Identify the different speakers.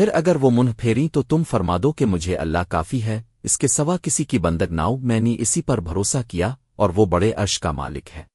Speaker 1: پھر اگر وہ منہ پھیری تو تم فرما دو کہ مجھے اللہ کافی ہے، اس کے سوا کسی کی بندگ ناؤ میں نے اسی پر بھروسہ کیا اور وہ بڑے عرش کا مالک ہے۔